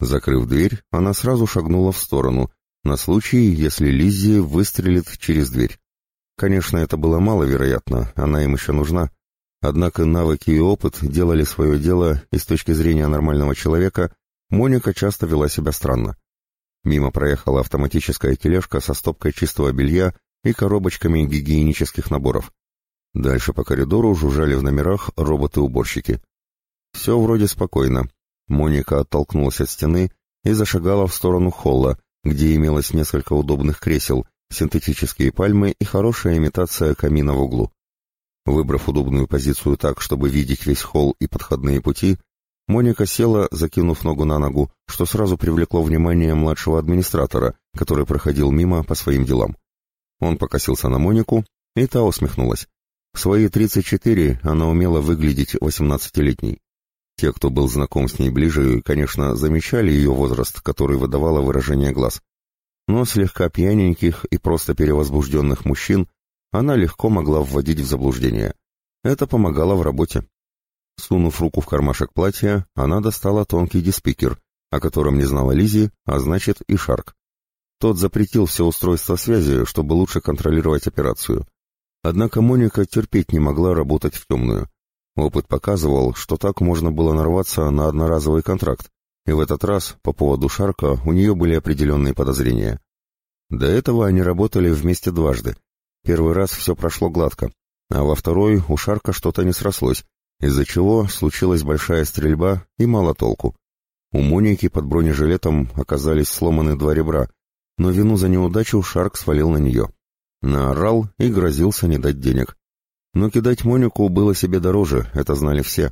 Закрыв дверь, она сразу шагнула в сторону, на случай, если Лиззи выстрелит через дверь. Конечно, это было маловероятно, она им еще нужна. Однако навыки и опыт делали свое дело, и с точки зрения нормального человека Моника часто вела себя странно. Мимо проехала автоматическая тележка со стопкой чистого белья и коробочками гигиенических наборов. Дальше по коридору жужжали в номерах роботы-уборщики. Все вроде спокойно. Моника оттолкнулась от стены и зашагала в сторону холла, где имелось несколько удобных кресел, синтетические пальмы и хорошая имитация камина в углу. Выбрав удобную позицию так, чтобы видеть весь холл и подходные пути, Моника села, закинув ногу на ногу, что сразу привлекло внимание младшего администратора, который проходил мимо по своим делам. Он покосился на Монику, и та усмехнулась. В свои 34 она умела выглядеть 18-летней. Те, кто был знаком с ней ближе, конечно, замечали ее возраст, который выдавало выражение глаз. Но слегка пьяненьких и просто перевозбужденных мужчин она легко могла вводить в заблуждение. Это помогало в работе. Сунув руку в кармашек платья, она достала тонкий диспикер, о котором не знала Лизи, а значит и Шарк. Тот запретил все устройства связи, чтобы лучше контролировать операцию. Однако Моника терпеть не могла работать в темную. Опыт показывал, что так можно было нарваться на одноразовый контракт, и в этот раз по поводу Шарка у нее были определенные подозрения. До этого они работали вместе дважды. Первый раз все прошло гладко, а во второй у Шарка что-то не срослось, из-за чего случилась большая стрельба и мало толку. У Моники под бронежилетом оказались сломаны два ребра, но вину за неудачу Шарк свалил на нее. Наорал и грозился не дать денег. Но кидать Монику было себе дороже, это знали все.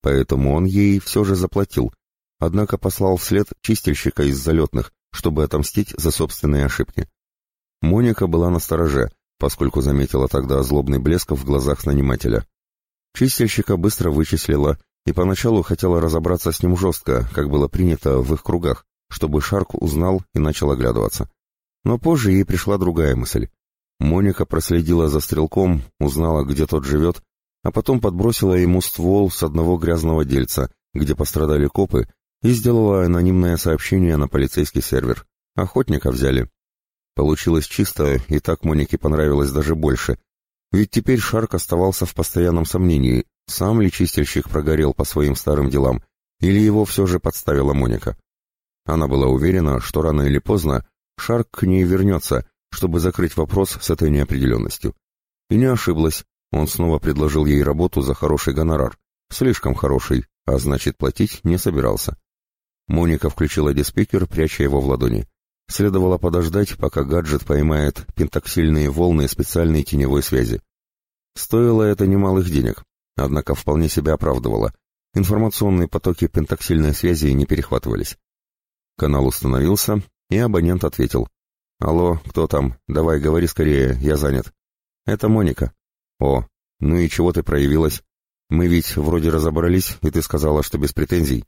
Поэтому он ей все же заплатил, однако послал вслед чистильщика из залетных, чтобы отомстить за собственные ошибки. Моника была на стороже, поскольку заметила тогда злобный блеск в глазах нанимателя. Чистильщика быстро вычислила и поначалу хотела разобраться с ним жестко, как было принято в их кругах, чтобы Шарк узнал и начал оглядываться. Но позже ей пришла другая мысль. Моника проследила за стрелком, узнала, где тот живет, а потом подбросила ему ствол с одного грязного дельца, где пострадали копы, и сделала анонимное сообщение на полицейский сервер. Охотника взяли. Получилось чисто, и так Монике понравилось даже больше, ведь теперь Шарк оставался в постоянном сомнении, сам ли чистильщик прогорел по своим старым делам, или его все же подставила Моника. Она была уверена, что рано или поздно Шарк к ней вернется, чтобы закрыть вопрос с этой неопределенностью. И не ошиблась, он снова предложил ей работу за хороший гонорар, слишком хороший, а значит платить не собирался. Моника включила диспикер, пряча его в ладони. Следовало подождать, пока гаджет поймает пентаксильные волны специальной теневой связи. Стоило это немалых денег, однако вполне себя оправдывало. Информационные потоки пентаксильной связи не перехватывались. Канал установился, и абонент ответил. «Алло, кто там? Давай, говори скорее, я занят». «Это Моника». «О, ну и чего ты проявилась? Мы ведь вроде разобрались, и ты сказала, что без претензий».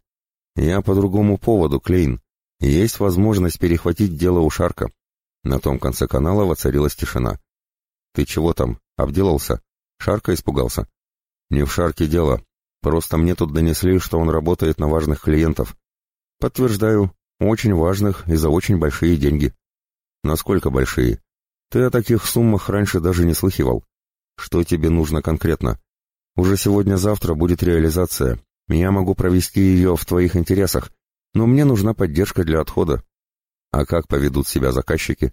«Я по другому поводу, Клейн. Есть возможность перехватить дело у Шарка. На том конце канала воцарилась тишина. «Ты чего там? Обделался?» Шарка испугался. «Не в Шарке дело. Просто мне тут донесли, что он работает на важных клиентов. Подтверждаю, очень важных и за очень большие деньги. Насколько большие? Ты о таких суммах раньше даже не слыхивал. Что тебе нужно конкретно? Уже сегодня-завтра будет реализация. Я могу провести ее в твоих интересах, но мне нужна поддержка для отхода. А как поведут себя заказчики?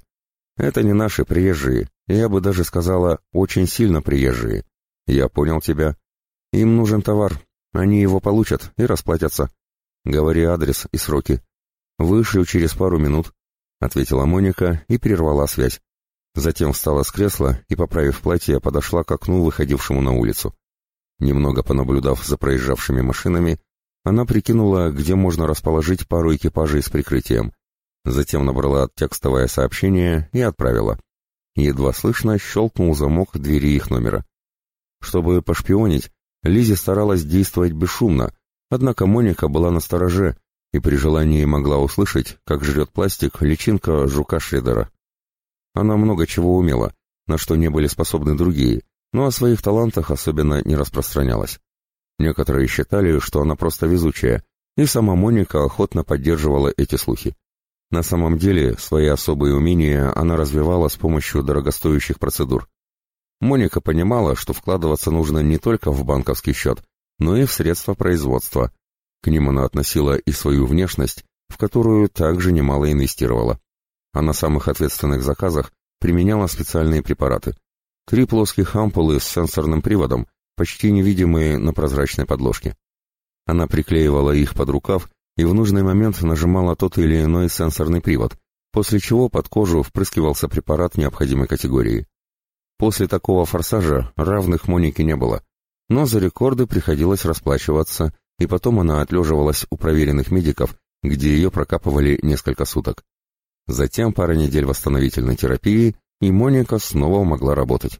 Это не наши приезжие, я бы даже сказала, очень сильно приезжие. Я понял тебя. Им нужен товар, они его получат и расплатятся. Говори адрес и сроки. Вышлю через пару минут, — ответила Моника и прервала связь. Затем встала с кресла и, поправив платье, подошла к окну, выходившему на улицу. Немного понаблюдав за проезжавшими машинами, она прикинула, где можно расположить пару экипажей с прикрытием. Затем набрала текстовое сообщение и отправила. Едва слышно щелкнул замок двери их номера. Чтобы пошпионить, Лизи старалась действовать бесшумно, однако Моника была на стороже и при желании могла услышать, как жрет пластик личинка жука Шредера. Она много чего умела, на что не были способны другие, но о своих талантах особенно не распространялась. Некоторые считали, что она просто везучая, И сама Моника охотно поддерживала эти слухи. На самом деле, свои особые умения она развивала с помощью дорогостоящих процедур. Моника понимала, что вкладываться нужно не только в банковский счет, но и в средства производства. К ним она относила и свою внешность, в которую также немало инвестировала. А на самых ответственных заказах применяла специальные препараты. Три плоских ампулы с сенсорным приводом, почти невидимые на прозрачной подложке. Она приклеивала их под рукав и в нужный момент нажимала тот или иной сенсорный привод, после чего под кожу впрыскивался препарат необходимой категории. После такого форсажа равных Монике не было, но за рекорды приходилось расплачиваться, и потом она отлеживалась у проверенных медиков, где ее прокапывали несколько суток. Затем пара недель восстановительной терапии, и Моника снова могла работать.